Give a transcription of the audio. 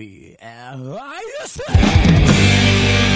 V L I S.